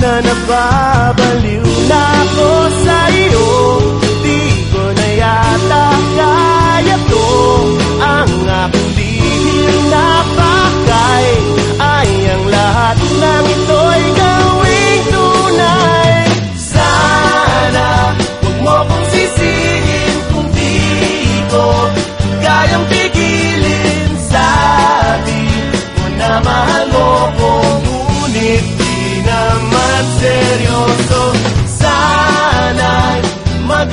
na nababaliw na ako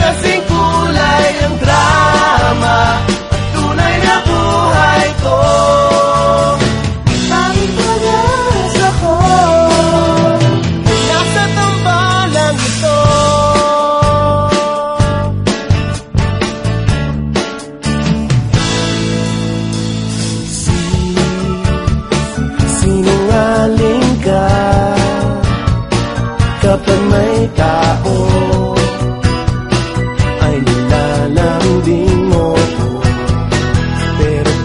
magasing kulay ang drama At tunay na buhay ko Ang pag-asa ko nasa tambalang ito Sinungaling ka Kapag may tao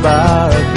Bye.